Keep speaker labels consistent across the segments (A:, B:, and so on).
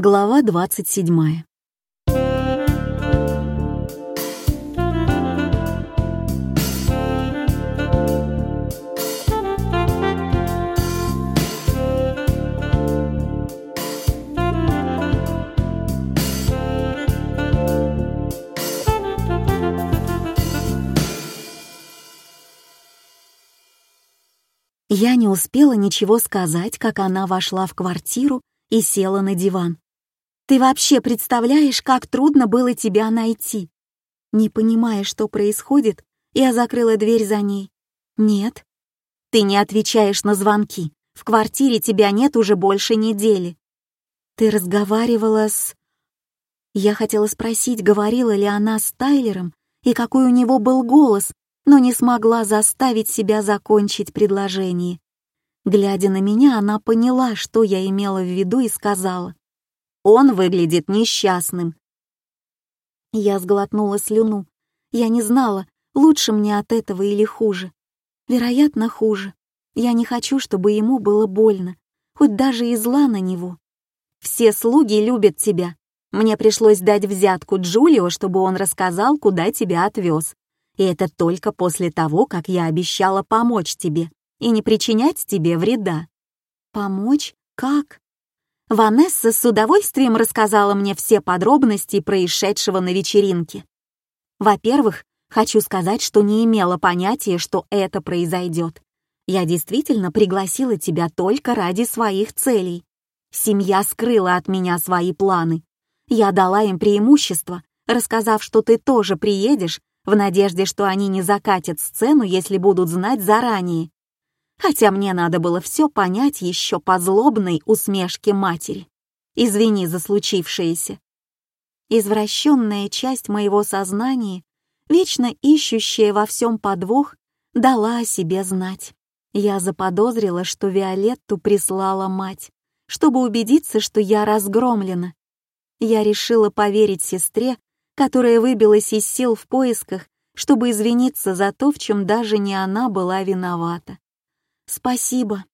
A: Глава 27. Я не успела ничего сказать, как она вошла в квартиру и села на диван. «Ты вообще представляешь, как трудно было тебя найти?» Не понимая, что происходит, я закрыла дверь за ней. «Нет». «Ты не отвечаешь на звонки. В квартире тебя нет уже больше недели». «Ты разговаривала с...» Я хотела спросить, говорила ли она с Тайлером и какой у него был голос, но не смогла заставить себя закончить предложение. Глядя на меня, она поняла, что я имела в виду и сказала. «Он выглядит несчастным». Я сглотнула слюну. Я не знала, лучше мне от этого или хуже. Вероятно, хуже. Я не хочу, чтобы ему было больно, хоть даже и зла на него. Все слуги любят тебя. Мне пришлось дать взятку Джулио, чтобы он рассказал, куда тебя отвез. И это только после того, как я обещала помочь тебе и не причинять тебе вреда. Помочь? Как? Ванесса с удовольствием рассказала мне все подробности происшедшего на вечеринке. Во-первых, хочу сказать, что не имела понятия, что это произойдет. Я действительно пригласила тебя только ради своих целей. Семья скрыла от меня свои планы. Я дала им преимущество, рассказав, что ты тоже приедешь в надежде, что они не закатят сцену, если будут знать заранее. Хотя мне надо было все понять еще по злобной усмешке матери. Извини за случившееся. Извращенная часть моего сознания, вечно ищущая во всем подвох, дала о себе знать. Я заподозрила, что Виолетту прислала мать, чтобы убедиться, что я разгромлена. Я решила поверить сестре которая выбилась из сил в поисках, чтобы извиниться за то, в чем даже не она была виновата. «Спасибо».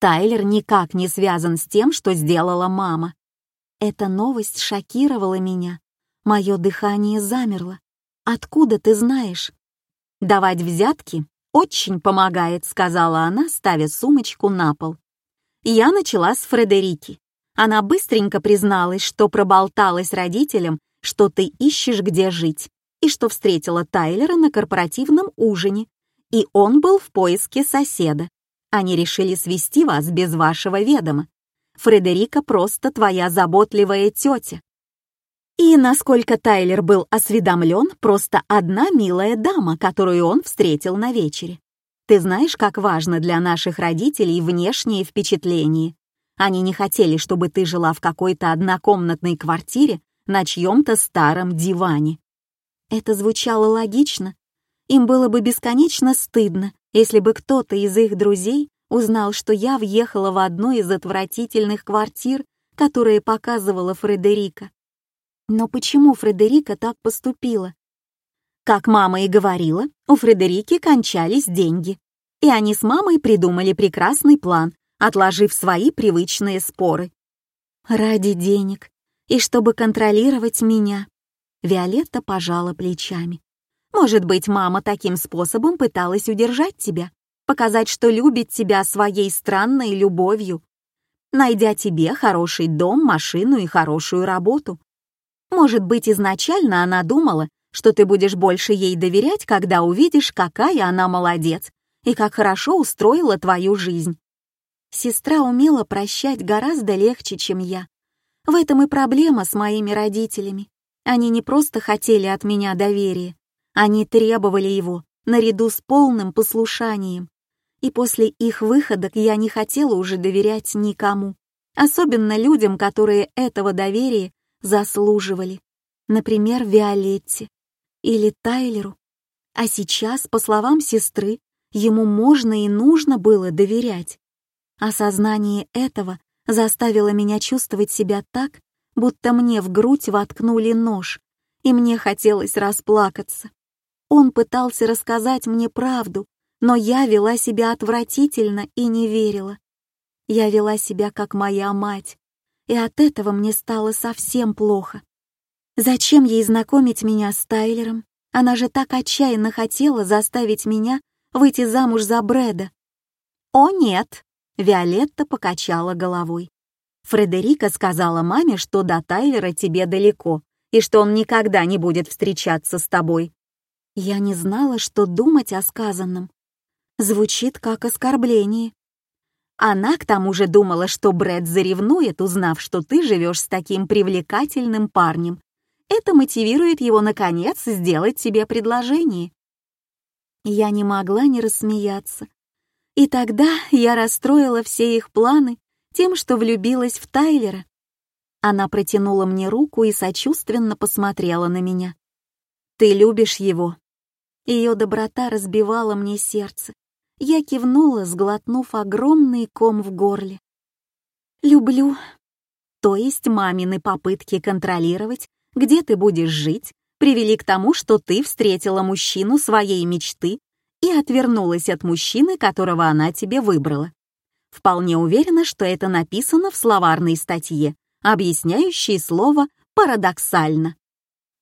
A: Тайлер никак не связан с тем, что сделала мама. Эта новость шокировала меня. Мое дыхание замерло. «Откуда ты знаешь?» «Давать взятки очень помогает», — сказала она, ставя сумочку на пол. Я начала с Фредерики. Она быстренько призналась, что проболталась родителям что ты ищешь, где жить, и что встретила Тайлера на корпоративном ужине, и он был в поиске соседа. Они решили свести вас без вашего ведома. Фредерика просто твоя заботливая тетя. И, насколько Тайлер был осведомлен, просто одна милая дама, которую он встретил на вечере. Ты знаешь, как важно для наших родителей внешнее впечатление. Они не хотели, чтобы ты жила в какой-то однокомнатной квартире на чьем-то старом диване. Это звучало логично. Им было бы бесконечно стыдно, если бы кто-то из их друзей узнал, что я въехала в одну из отвратительных квартир, которые показывала Фредерика. Но почему Фредерика так поступила? Как мама и говорила, у Фредерики кончались деньги. И они с мамой придумали прекрасный план, отложив свои привычные споры. Ради денег и чтобы контролировать меня. Виолетта пожала плечами. Может быть, мама таким способом пыталась удержать тебя, показать, что любит тебя своей странной любовью, найдя тебе хороший дом, машину и хорошую работу. Может быть, изначально она думала, что ты будешь больше ей доверять, когда увидишь, какая она молодец и как хорошо устроила твою жизнь. Сестра умела прощать гораздо легче, чем я. В этом и проблема с моими родителями. Они не просто хотели от меня доверия, они требовали его наряду с полным послушанием. И после их выходок я не хотела уже доверять никому, особенно людям, которые этого доверия заслуживали. Например, Виолетте или Тайлеру. А сейчас, по словам сестры, ему можно и нужно было доверять. Осознание этого заставила меня чувствовать себя так, будто мне в грудь воткнули нож, и мне хотелось расплакаться. Он пытался рассказать мне правду, но я вела себя отвратительно и не верила. Я вела себя как моя мать. и от этого мне стало совсем плохо. Зачем ей знакомить меня с Тайлером? Она же так отчаянно хотела заставить меня выйти замуж за Брэда. «О, нет!» — Виолетта покачала головой. Фредерика сказала маме, что до Тайлера тебе далеко, и что он никогда не будет встречаться с тобой. Я не знала, что думать о сказанном. Звучит как оскорбление. Она к тому же думала, что Брэд заревнует, узнав, что ты живешь с таким привлекательным парнем. Это мотивирует его, наконец, сделать тебе предложение. Я не могла не рассмеяться. И тогда я расстроила все их планы тем, что влюбилась в Тайлера. Она протянула мне руку и сочувственно посмотрела на меня. «Ты любишь его». Ее доброта разбивала мне сердце. Я кивнула, сглотнув огромный ком в горле. «Люблю». То есть мамины попытки контролировать, где ты будешь жить, привели к тому, что ты встретила мужчину своей мечты и отвернулась от мужчины, которого она тебе выбрала. Вполне уверена, что это написано в словарной статье, объясняющей слово «парадоксально».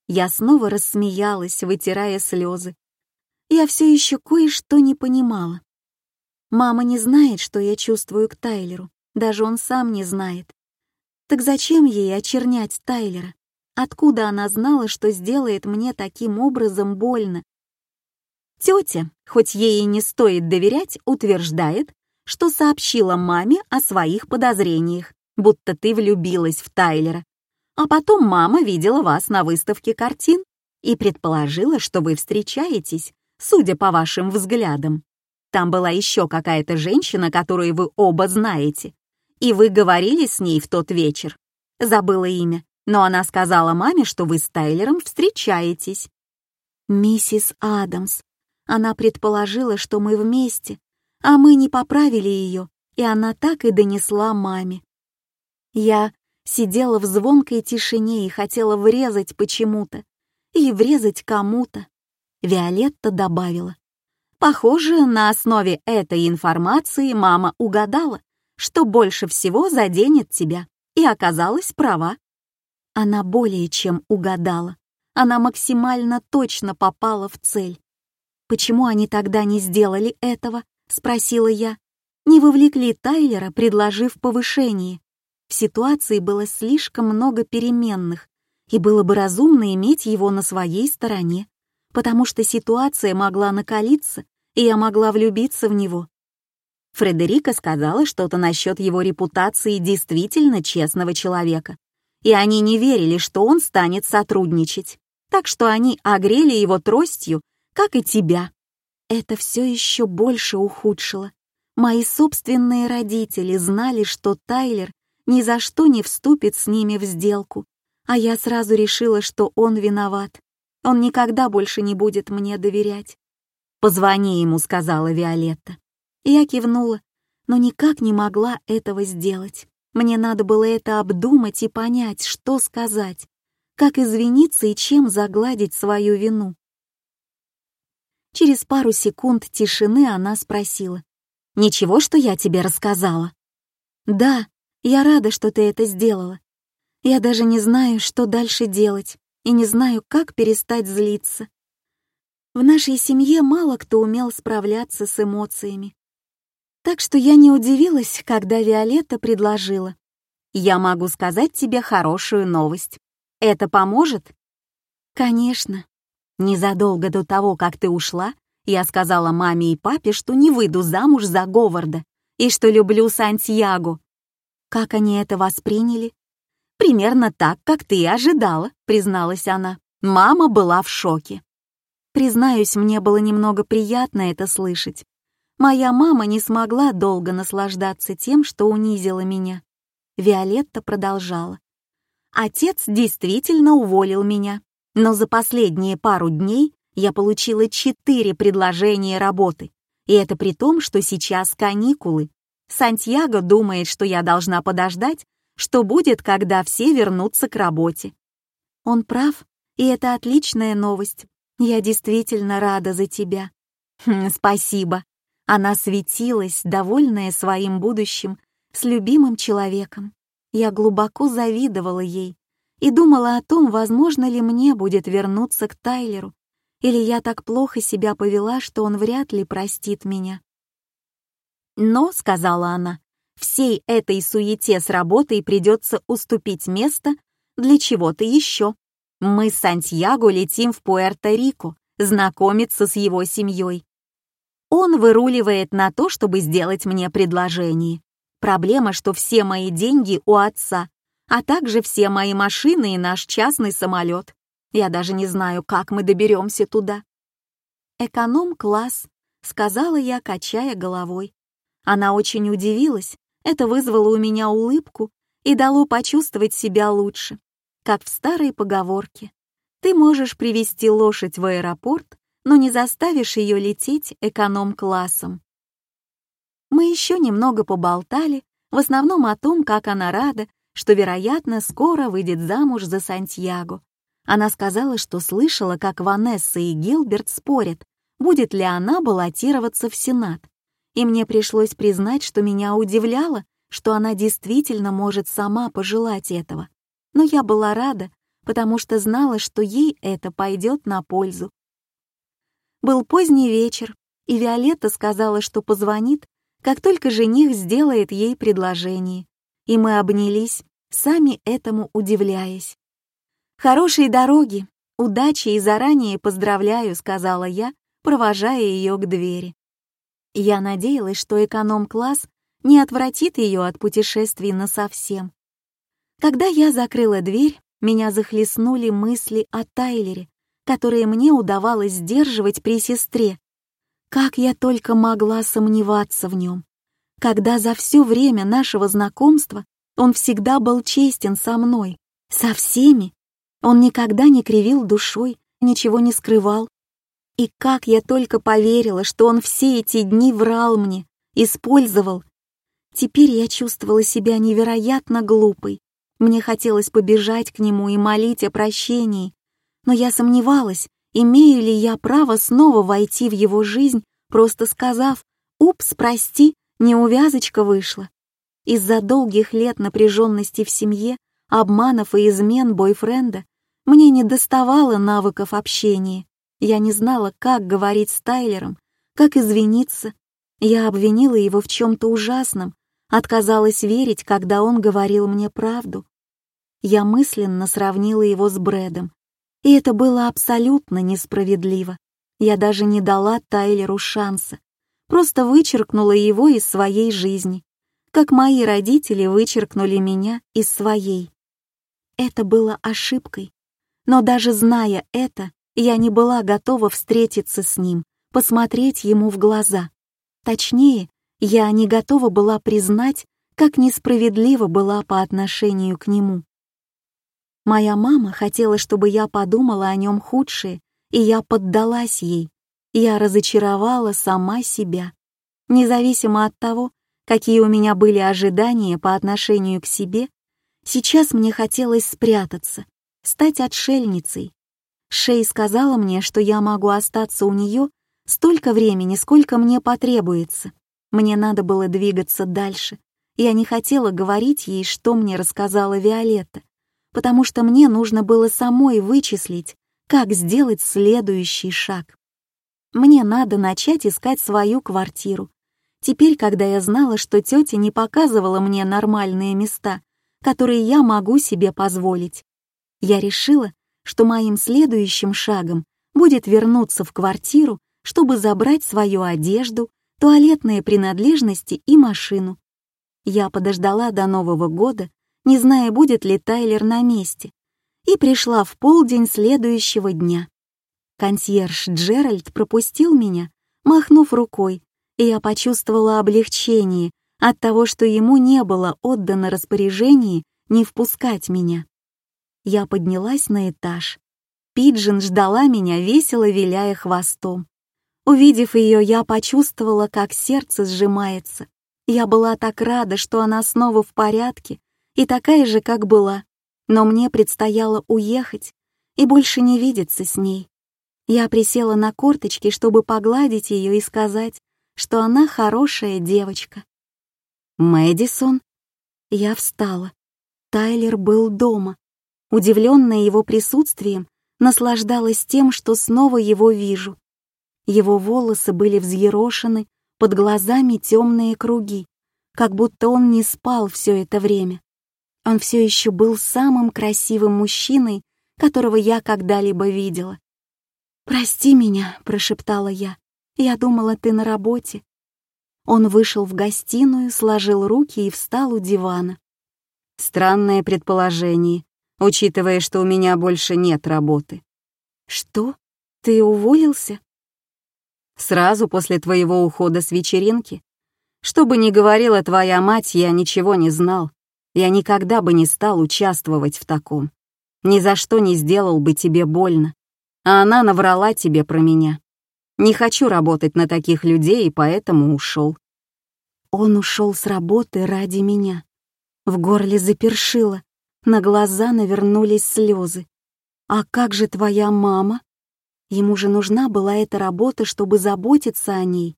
A: Я снова рассмеялась, вытирая слезы. Я все еще кое-что не понимала. Мама не знает, что я чувствую к Тайлеру, даже он сам не знает. Так зачем ей очернять Тайлера? Откуда она знала, что сделает мне таким образом больно? Тетя, хоть ей и не стоит доверять, утверждает, что сообщила маме о своих подозрениях, будто ты влюбилась в Тайлера. А потом мама видела вас на выставке картин и предположила, что вы встречаетесь, судя по вашим взглядам. Там была еще какая-то женщина, которую вы оба знаете. И вы говорили с ней в тот вечер. Забыла имя, но она сказала маме, что вы с Тайлером встречаетесь. Миссис Адамс. Она предположила, что мы вместе, а мы не поправили ее, и она так и донесла маме. Я сидела в звонкой тишине и хотела врезать почему-то, или врезать кому-то. Виолетта добавила. Похоже, на основе этой информации мама угадала, что больше всего заденет тебя, и оказалась права. Она более чем угадала. Она максимально точно попала в цель. Почему они тогда не сделали этого? — спросила я. Не вовлекли Тайлера, предложив повышение. В ситуации было слишком много переменных, и было бы разумно иметь его на своей стороне, потому что ситуация могла накалиться, и я могла влюбиться в него. Фредерика сказала что-то насчет его репутации действительно честного человека, и они не верили, что он станет сотрудничать, так что они огрели его тростью, как и тебя. Это все еще больше ухудшило. Мои собственные родители знали, что Тайлер ни за что не вступит с ними в сделку, а я сразу решила, что он виноват. Он никогда больше не будет мне доверять. «Позвони ему», — сказала Виолетта. Я кивнула, но никак не могла этого сделать. Мне надо было это обдумать и понять, что сказать, как извиниться и чем загладить свою вину. Через пару секунд тишины она спросила. «Ничего, что я тебе рассказала?» «Да, я рада, что ты это сделала. Я даже не знаю, что дальше делать, и не знаю, как перестать злиться. В нашей семье мало кто умел справляться с эмоциями. Так что я не удивилась, когда Виолетта предложила. «Я могу сказать тебе хорошую новость. Это поможет?» «Конечно», Незадолго до того, как ты ушла, я сказала маме и папе, что не выйду замуж за Говарда и что люблю Сантьяго. Как они это восприняли? Примерно так, как ты и ожидала, призналась она. Мама была в шоке. Признаюсь, мне было немного приятно это слышать. Моя мама не смогла долго наслаждаться тем, что унизила меня. Виолетта продолжала. Отец действительно уволил меня, но за последние пару дней я получила четыре предложения работы, и это при том, что сейчас каникулы. Сантьяго думает, что я должна подождать, что будет, когда все вернутся к работе. Он прав, и это отличная новость. Я действительно рада за тебя. Хм, спасибо. Она светилась, довольная своим будущим, с любимым человеком. Я глубоко завидовала ей и думала о том, возможно ли мне будет вернуться к Тайлеру, или я так плохо себя повела, что он вряд ли простит меня. «Но», — сказала она, — «всей этой суете с работой придется уступить место для чего-то еще. Мы с Сантьяго летим в Пуэрто-Рико, знакомиться с его семьей. Он выруливает на то, чтобы сделать мне предложение. Проблема, что все мои деньги у отца, а также все мои машины и наш частный самолет. Я даже не знаю, как мы доберемся туда. «Эконом-класс», — сказала я, качая головой. Она очень удивилась, это вызвало у меня улыбку и дало почувствовать себя лучше, как в старой поговорке. Ты можешь привести лошадь в аэропорт, но не заставишь ее лететь эконом-классом. Мы еще немного поболтали, в основном о том, как она рада, что, вероятно, скоро выйдет замуж за Сантьяго. Она сказала, что слышала, как Ванесса и Гилберт спорят, будет ли она баллотироваться в Сенат. И мне пришлось признать, что меня удивляло, что она действительно может сама пожелать этого. Но я была рада, потому что знала, что ей это пойдет на пользу. Был поздний вечер, и Виолетта сказала, что позвонит, как только жених сделает ей предложение. И мы обнялись, сами этому удивляясь. «Хорошей дороги, удачи и заранее поздравляю», — сказала я, провожая ее к двери. Я надеялась, что эконом-класс не отвратит ее от путешествий насовсем. Когда я закрыла дверь, меня захлестнули мысли о Тайлере, которые мне удавалось сдерживать при сестре. Как я только могла сомневаться в нем, когда за все время нашего знакомства он всегда был честен со мной, со всеми. Он никогда не кривил душой, ничего не скрывал. И как я только поверила, что он все эти дни врал мне, использовал. Теперь я чувствовала себя невероятно глупой. Мне хотелось побежать к нему и молить о прощении, но я сомневалась, имею ли я право снова войти в его жизнь, просто сказав «Упс, прости, неувязочка вышла». Из-за долгих лет напряженности в семье, обманов и измен бойфренда мне не доставало навыков общения. Я не знала, как говорить с Тайлером, как извиниться. Я обвинила его в чем-то ужасном, отказалась верить, когда он говорил мне правду. Я мысленно сравнила его с Брэдом, и это было абсолютно несправедливо. Я даже не дала Тайлеру шанса, просто вычеркнула его из своей жизни, как мои родители вычеркнули меня из своей. Это было ошибкой, но даже зная это, я не была готова встретиться с ним, посмотреть ему в глаза. Точнее, я не готова была признать, как несправедлива была по отношению к нему. Моя мама хотела, чтобы я подумала о нем худшее, и я поддалась ей. Я разочаровала сама себя. Независимо от того, какие у меня были ожидания по отношению к себе, сейчас мне хотелось спрятаться, стать отшельницей. Шей сказала мне, что я могу остаться у нее столько времени, сколько мне потребуется. Мне надо было двигаться дальше. Я не хотела говорить ей, что мне рассказала Виолетта потому что мне нужно было самой вычислить, как сделать следующий шаг. Мне надо начать искать свою квартиру. Теперь, когда я знала, что тетя не показывала мне нормальные места, которые я могу себе позволить, я решила, что моим следующим шагом будет вернуться в квартиру, чтобы забрать свою одежду, туалетные принадлежности и машину. Я подождала до Нового года, не зная, будет ли Тайлер на месте, и пришла в полдень следующего дня. Консьерж Джеральд пропустил меня, махнув рукой, и я почувствовала облегчение от того, что ему не было отдано распоряжение не впускать меня. Я поднялась на этаж. Пиджин ждала меня, весело виляя хвостом. Увидев ее, я почувствовала, как сердце сжимается. Я была так рада, что она снова в порядке, и такая же, как была, но мне предстояло уехать и больше не видеться с ней. Я присела на корточки, чтобы погладить ее и сказать, что она хорошая девочка. «Мэдисон?» Я встала. Тайлер был дома. Удивленная его присутствием, наслаждалась тем, что снова его вижу. Его волосы были взъерошены, под глазами темные круги, как будто он не спал все это время. Он все еще был самым красивым мужчиной, которого я когда-либо видела. «Прости меня», — прошептала я. «Я думала, ты на работе». Он вышел в гостиную, сложил руки и встал у дивана.
B: Странное предположение, учитывая, что у меня больше нет работы.
A: «Что? Ты уволился?»
B: «Сразу после твоего ухода с вечеринки. Что бы ни говорила твоя мать, я ничего не знал. Я никогда бы не стал участвовать в таком. Ни за что не сделал бы тебе больно. А она наврала тебе про меня. Не хочу работать на таких людей, и поэтому ушел.
A: Он ушел с работы ради меня. В горле запершило, на глаза навернулись слезы. «А как же твоя мама?» Ему же нужна была эта работа, чтобы заботиться о ней.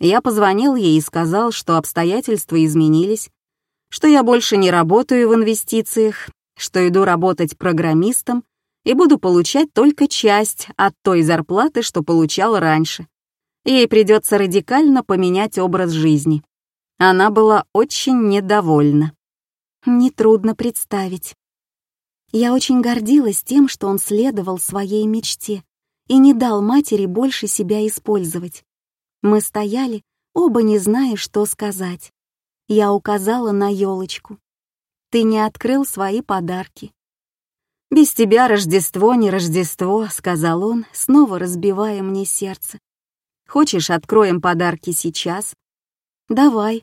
B: Я позвонил ей и сказал, что обстоятельства изменились, что я больше не работаю в инвестициях, что иду работать программистом и буду получать только часть от той зарплаты, что получал раньше. Ей придется радикально поменять образ жизни. Она была очень недовольна.
A: Нетрудно представить. Я очень гордилась тем, что он следовал своей мечте и не дал матери больше себя использовать. Мы стояли, оба не зная, что сказать. Я указала на елочку. Ты не открыл свои подарки. «Без тебя Рождество не Рождество», — сказал он, снова разбивая мне сердце. «Хочешь, откроем подарки сейчас?» «Давай».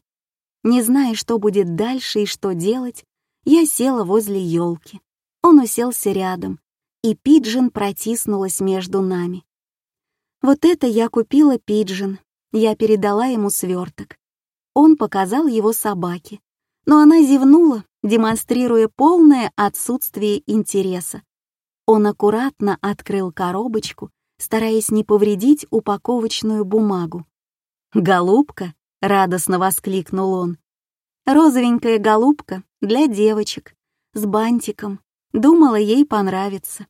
A: Не зная, что будет дальше и что делать, я села возле елки. Он уселся рядом, и Пиджин протиснулась между нами. Вот это я купила Пиджин, я передала ему сверток. Он показал его собаке, но она зевнула, демонстрируя полное отсутствие интереса. Он аккуратно открыл коробочку, стараясь не повредить упаковочную бумагу. «Голубка!» — радостно воскликнул он. «Розовенькая голубка для девочек, с бантиком. Думала, ей понравится».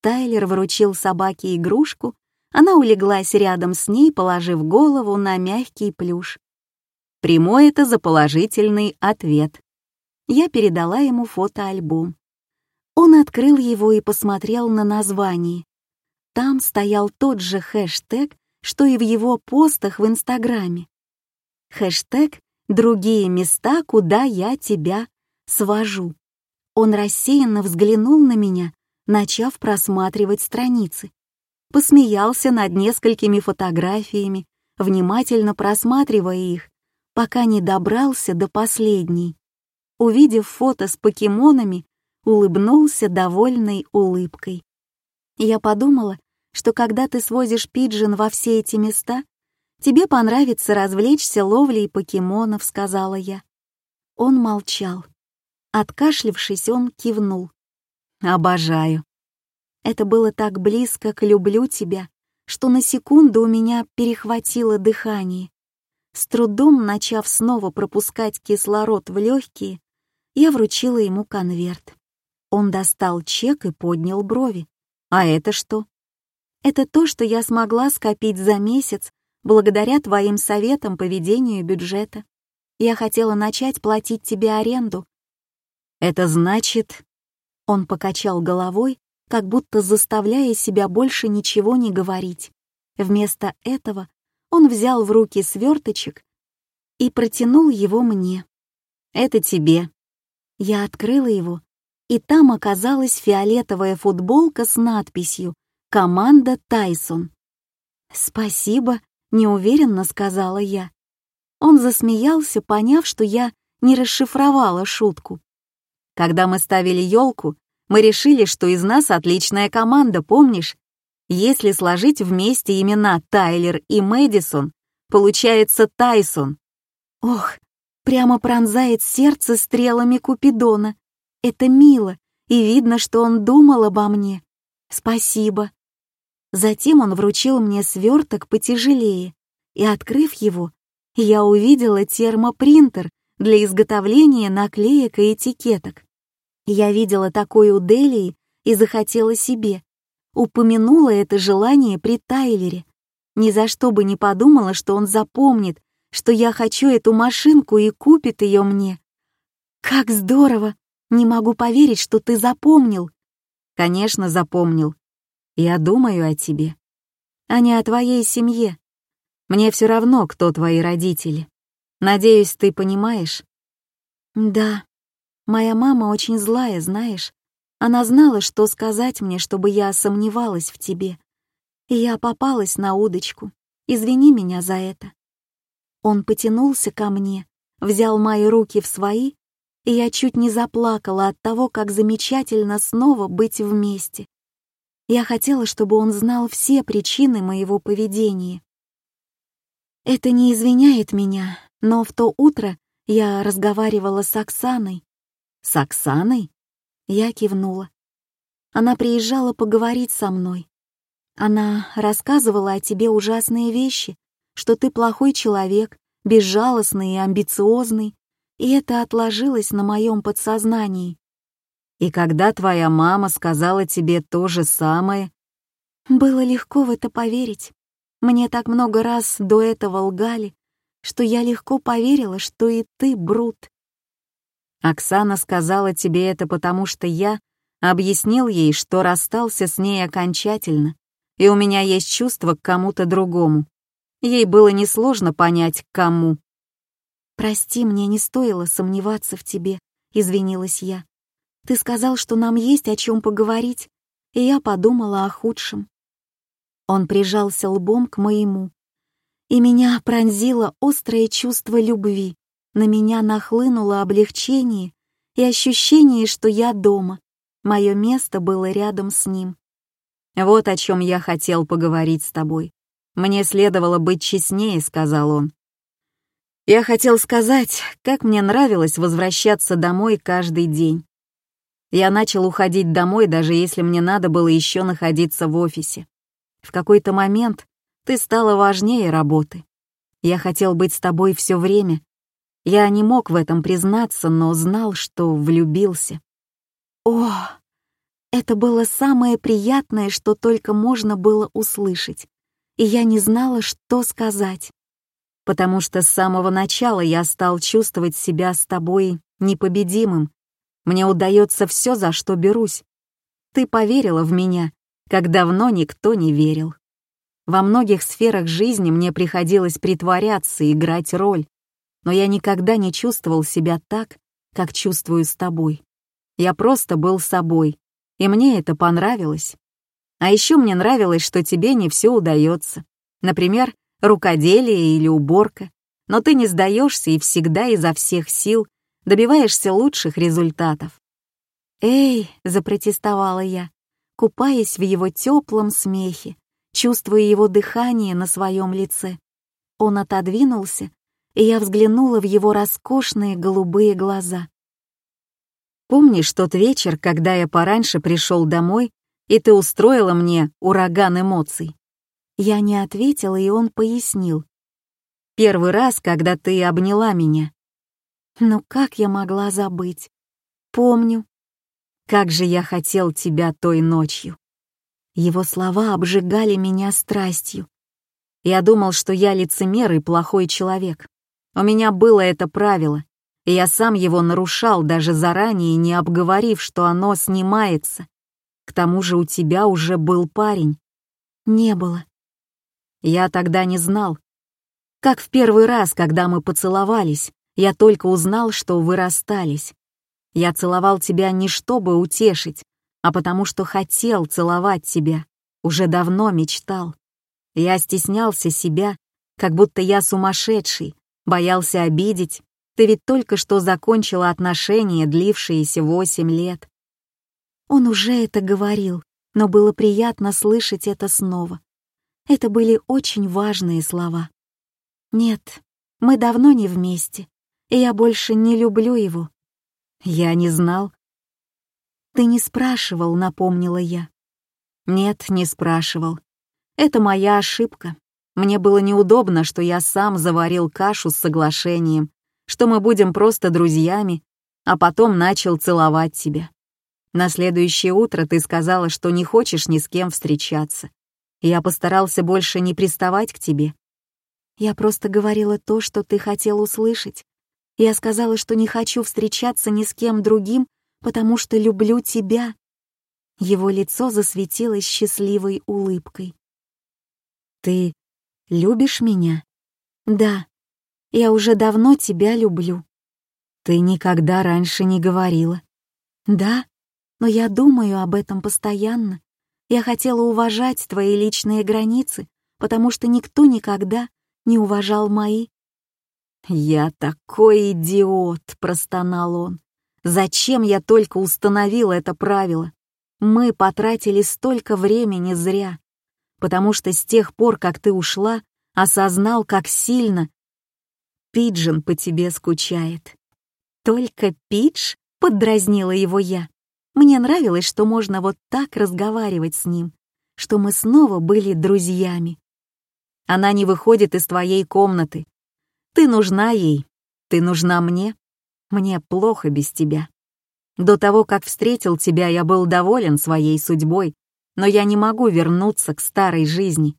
A: Тайлер вручил собаке игрушку, она улеглась рядом с ней, положив голову на мягкий плюш. Приму это за положительный ответ. Я передала ему фотоальбом. Он открыл его и посмотрел на название. Там стоял тот же хэштег, что и в его постах в Инстаграме. Хэштег «Другие места, куда я тебя свожу». Он рассеянно взглянул на меня, начав просматривать страницы посмеялся над несколькими фотографиями, внимательно просматривая их, пока не добрался до последней. Увидев фото с покемонами, улыбнулся довольной улыбкой. Я подумала, что когда ты свозишь пиджин во все эти места, тебе понравится развлечься ловлей покемонов, сказала я. Он молчал. Откашлившись, он кивнул. «Обожаю. Это было так близко к «люблю тебя», что на секунду у меня перехватило дыхание. С трудом начав снова пропускать кислород в легкие, я вручила ему конверт. Он достал чек и поднял брови. «А это что?» «Это то, что я смогла скопить за месяц благодаря твоим советам по ведению бюджета. Я хотела начать платить тебе аренду». «Это значит...» Он покачал головой, как будто заставляя себя больше ничего не говорить. Вместо этого он взял в руки сверточек и протянул его мне. «Это тебе». Я открыла его, и там оказалась фиолетовая футболка с надписью «Команда Тайсон». «Спасибо», — неуверенно сказала я. Он засмеялся, поняв, что я не расшифровала шутку. Когда мы ставили елку, мы решили, что из нас отличная команда, помнишь? Если сложить вместе имена Тайлер и Мэдисон, получается Тайсон. Ох, прямо пронзает сердце стрелами Купидона. Это мило, и видно, что он думал обо мне. Спасибо. Затем он вручил мне сверток потяжелее, и, открыв его, я увидела термопринтер для изготовления наклеек и этикеток. Я видела такое у Делии и захотела себе. Упомянула это желание при Тайлере. Ни за что бы не подумала, что он запомнит, что я хочу эту машинку и купит ее мне. Как здорово! Не могу поверить, что ты запомнил.
B: Конечно, запомнил. Я думаю о тебе, а не о твоей семье. Мне все равно, кто твои родители. Надеюсь, ты понимаешь?
A: Да. Моя мама очень злая, знаешь. Она знала, что сказать мне, чтобы я сомневалась в тебе. И я попалась на удочку. Извини меня за это. Он потянулся ко мне, взял мои руки в свои, и я чуть не заплакала от того, как замечательно снова быть вместе. Я хотела, чтобы он знал все причины моего поведения. Это не извиняет меня, но в то утро я разговаривала с Оксаной.
B: С Оксаной?
A: Я кивнула. Она приезжала поговорить со мной. Она рассказывала о тебе ужасные вещи, что ты плохой человек, безжалостный и амбициозный, и это отложилось на моем подсознании.
B: И когда твоя мама сказала тебе то же самое...
A: Было легко в это поверить. Мне так много раз до этого лгали, что я легко поверила, что и ты Брут.
B: Оксана сказала тебе это потому, что я объяснил ей, что расстался с ней окончательно, и у меня есть чувство к кому-то другому. Ей было несложно понять, к кому.
A: «Прости, мне не стоило сомневаться в тебе», — извинилась я. «Ты сказал, что нам есть о чем поговорить, и я подумала о худшем. Он прижался лбом к моему. И меня пронзило острое чувство любви. На меня нахлынуло облегчение и ощущение, что я дома. Мое место было рядом с ним.
B: «Вот о чем я хотел поговорить с тобой. Мне следовало быть честнее», — сказал он. «Я хотел сказать, как мне нравилось возвращаться домой каждый день. Я начал уходить домой, даже если мне надо было еще находиться в офисе. В какой-то момент ты стала важнее работы. Я хотел быть с тобой все время. Я не мог в этом признаться, но знал, что влюбился.
A: О, это было самое приятное, что только можно было услышать. И я не знала, что сказать.
B: Потому что с самого начала я стал чувствовать себя с тобой непобедимым. Мне удается все, за что берусь. Ты поверила в меня, как давно никто не верил. Во многих сферах жизни мне приходилось притворяться, играть роль, но я никогда не чувствовал себя так, как чувствую с тобой. Я просто был собой, и мне это понравилось. А еще мне нравилось, что тебе не все удается. Например, рукоделие или уборка. Но ты не сдаешься и всегда изо всех сил добиваешься лучших результатов.
A: «Эй!» — запротестовала я купаясь в его теплом смехе, чувствуя его дыхание на своем лице. Он отодвинулся, и я взглянула в его роскошные голубые глаза.
B: «Помнишь тот вечер, когда я пораньше пришел домой, и ты устроила мне ураган эмоций?»
A: Я не ответила, и он пояснил.
B: «Первый раз, когда ты обняла меня».
A: «Ну как я могла забыть?» «Помню, как же я хотел тебя той ночью. Его слова обжигали меня страстью. Я думал, что я лицемер и плохой человек. У меня было это правило, и я сам его нарушал, даже заранее не обговорив, что оно снимается. К тому же у тебя уже был парень. Не было.
B: Я тогда не знал. Как в первый раз, когда мы поцеловались, я только узнал, что вы расстались. Я целовал тебя не чтобы утешить, а потому что хотел целовать тебя, уже давно мечтал. Я стеснялся себя, как будто я сумасшедший, боялся обидеть. Ты ведь только что закончила отношения, длившиеся восемь лет.
A: Он уже это говорил, но было приятно слышать это снова. Это были очень важные слова. Нет, мы давно не вместе, и я больше не люблю его.
B: Я не знал.
A: Ты не спрашивал, напомнила я.
B: Нет, не спрашивал. Это моя ошибка. Мне было неудобно, что я сам заварил кашу с соглашением, что мы будем просто друзьями, а потом начал целовать тебя. На следующее утро ты сказала, что не хочешь ни с кем встречаться. Я постарался больше не приставать к тебе.
A: Я просто говорила то, что ты хотел услышать. Я сказала, что не хочу встречаться ни с кем другим, потому что люблю тебя. Его лицо засветилось счастливой улыбкой. Ты любишь меня? Да. Я уже давно тебя люблю.
B: Ты никогда раньше не говорила.
A: Да, но я думаю об этом постоянно. Я хотела уважать твои личные границы, потому что никто никогда не уважал мои.
B: «Я такой идиот!» — простонал он. «Зачем я только установил это правило? Мы потратили столько времени зря, потому что с тех пор, как ты ушла, осознал, как сильно Пиджин по тебе скучает».
A: «Только Пидж?» — поддразнила его я. Мне нравилось, что можно вот так разговаривать с ним, что мы снова были друзьями.
B: Она не выходит из твоей комнаты. Ты нужна ей, ты нужна мне. Мне плохо без тебя. До того, как встретил тебя, я был доволен своей судьбой, но я не могу вернуться к старой жизни.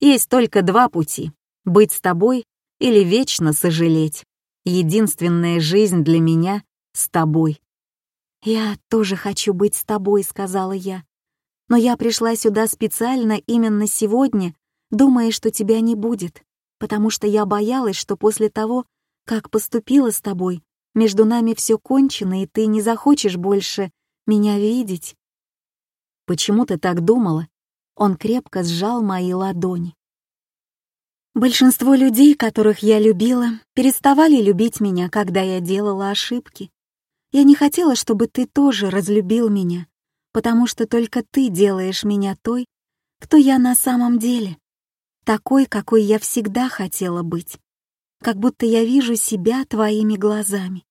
B: Есть только два пути — быть с тобой или вечно сожалеть. Единственная жизнь для меня — с тобой.
A: «Я тоже хочу быть с тобой», — сказала я. «Но я пришла сюда специально именно сегодня, думая, что тебя не будет, потому что я боялась, что после того, как поступила с тобой, между нами все кончено, и ты не захочешь больше меня видеть».
B: «Почему ты так думала?» Он крепко сжал мои ладони.
A: Большинство людей, которых я любила, переставали любить меня, когда я делала ошибки. Я не хотела, чтобы ты тоже разлюбил меня, потому что только ты делаешь меня той, кто я на самом деле. Такой, какой я всегда хотела быть. Как будто я вижу себя твоими глазами.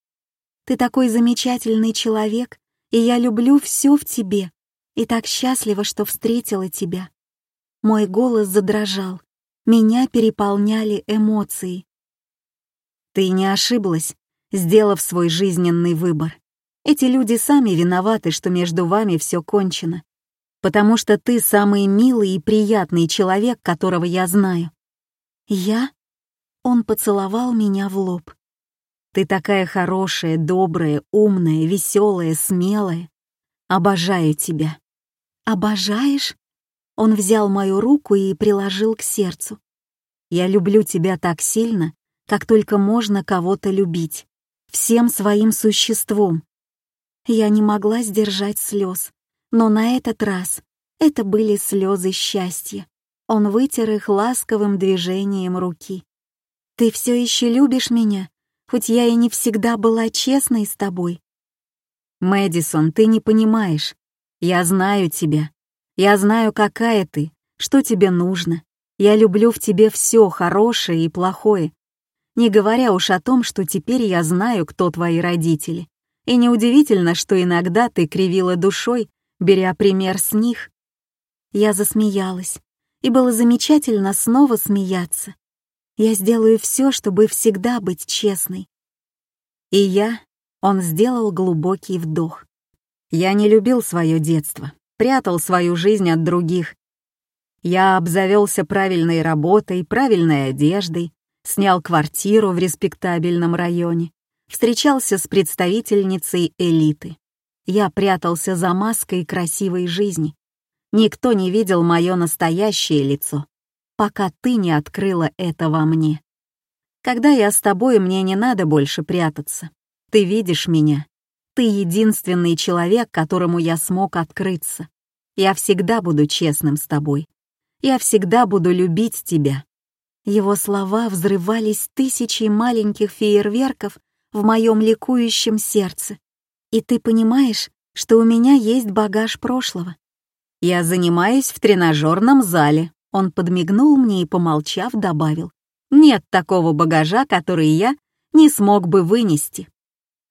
A: Ты такой замечательный человек, и я люблю все в тебе, и так счастлива, что встретила тебя. Мой голос задрожал, меня переполняли эмоции.
B: Ты не ошиблась, сделав свой жизненный выбор. Эти люди сами виноваты, что между вами все кончено. Потому что ты самый милый и приятный человек, которого я знаю.
A: Я? Он поцеловал меня в лоб.
B: Ты такая хорошая, добрая, умная, веселая, смелая. Обожаю тебя.
A: Обожаешь? Он взял мою руку и приложил к сердцу.
B: Я люблю тебя так сильно, как только можно кого-то любить всем своим существом.
A: Я не могла сдержать слез, но на этот раз это были слезы счастья. Он вытер их ласковым движением руки. «Ты все еще любишь меня, хоть я и не всегда была честной с тобой».
B: «Мэдисон, ты не понимаешь. Я знаю тебя. Я знаю, какая ты, что тебе нужно. Я люблю в тебе все хорошее и плохое, не говоря уж о том, что теперь я знаю, кто твои родители. И неудивительно, что иногда ты кривила душой, беря пример с них.
A: Я засмеялась, и было замечательно снова смеяться. Я сделаю все, чтобы всегда быть честной.
B: И я, он сделал глубокий вдох. Я не любил свое детство, прятал свою жизнь от других. Я обзавелся правильной работой, правильной одеждой, снял квартиру в респектабельном районе, встречался с представительницей элиты. Я прятался за маской красивой жизни. Никто не видел мое настоящее лицо, пока ты не открыла это во мне. Когда я с тобой, мне не надо больше прятаться. Ты видишь меня. Ты единственный человек, которому я смог открыться. Я всегда буду честным с тобой. Я всегда буду любить тебя.
A: Его слова взрывались тысячей маленьких фейерверков в моем ликующем сердце. И ты понимаешь, что у меня есть багаж прошлого.
B: Я занимаюсь в тренажерном зале. Он подмигнул мне и, помолчав, добавил. Нет такого багажа, который я не смог бы вынести.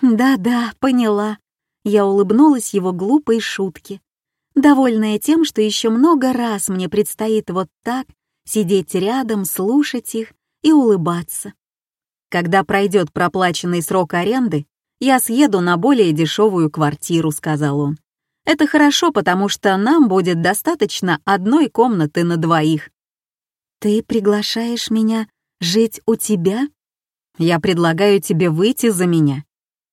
A: Да-да, поняла. Я улыбнулась его глупой шутке, довольная тем, что еще много раз мне предстоит вот так сидеть рядом, слушать их и улыбаться.
B: Когда пройдет проплаченный срок аренды, я съеду на более дешевую квартиру», — сказал он. «Это хорошо, потому что нам будет достаточно одной комнаты на двоих».
A: «Ты приглашаешь меня жить у тебя?»
B: «Я предлагаю тебе выйти за меня.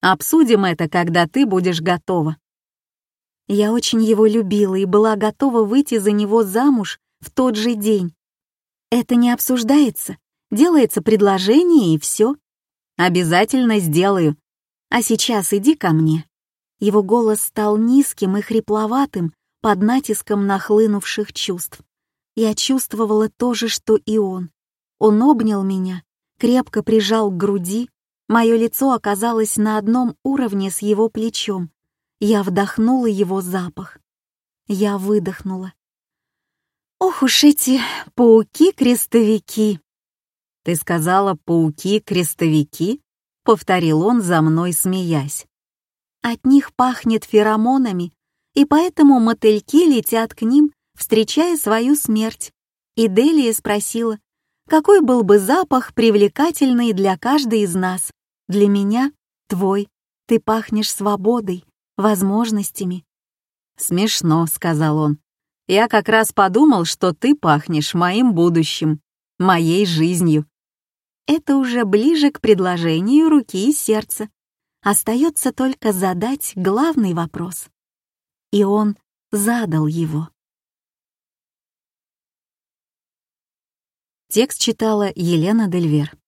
B: Обсудим это, когда ты будешь готова».
A: Я очень его любила и была готова выйти за него замуж в тот же день. Это не обсуждается, делается предложение и все.
B: Обязательно сделаю.
A: А сейчас иди ко мне. Его голос стал низким и хрипловатым под натиском нахлынувших чувств. Я чувствовала то же, что и он. Он обнял меня, крепко прижал к груди, мое лицо оказалось на одном уровне с его плечом. Я вдохнула его запах. Я выдохнула. Ох уж эти пауки-крестовики!
B: Ты сказала «пауки-крестовики»? Повторил он за мной, смеясь.
A: От них пахнет феромонами, и поэтому мотыльки летят к ним, встречая свою смерть. И Делия спросила, какой был бы запах привлекательный для каждой из нас? Для меня — твой. Ты пахнешь свободой, возможностями.
B: «Смешно», — сказал он. Я как раз подумал, что ты пахнешь моим будущим, моей жизнью.
A: Это уже ближе к предложению руки и сердца. Остается только задать главный вопрос. И он задал его.
B: Текст читала Елена Дельвер.